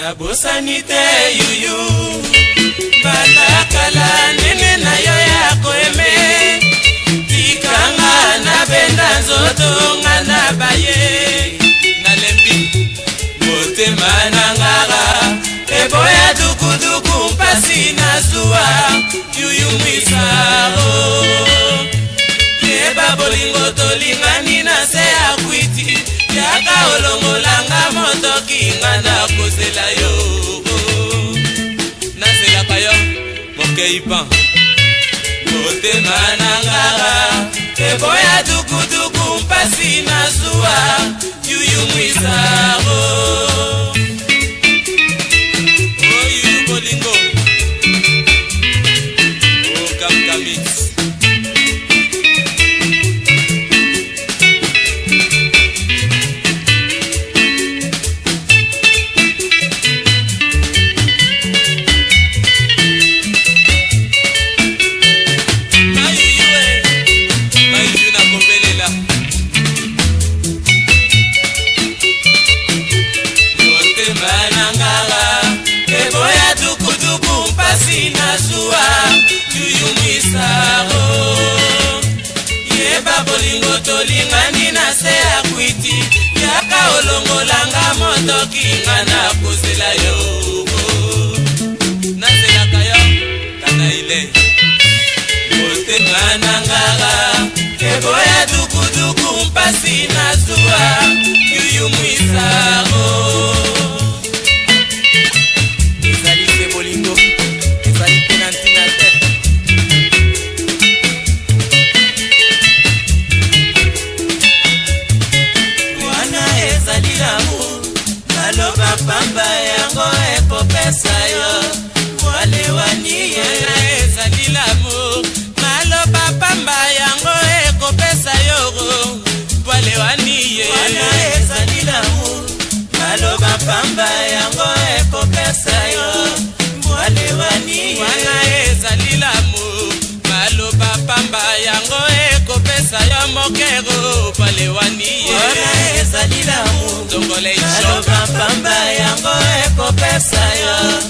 nabosani te yuyu batakala ndenge na yo ya koeme tikanga nabenda nzoto nga na baye nalembi motema na ngaka eboya dukuduku mpasi na zuwa yuyu mwisao yeba bolingo tolingani na se ya kwiti yaka olongolanga moto kozela yo nazelaka yo mokei pan motema nangaka eboya dukuduku mpasi na zuwa yuyumwisa kolongolanga motoki nga na kozela yo mokero palewani yeona ezali lamu tongola ishoka pamba yango ekopesa yo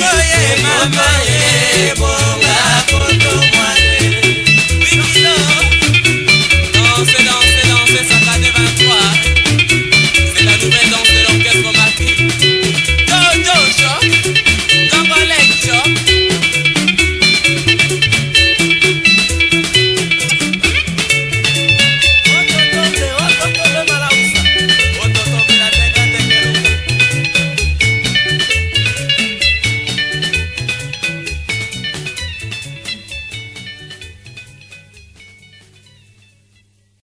mama, yeah, mama, yeah.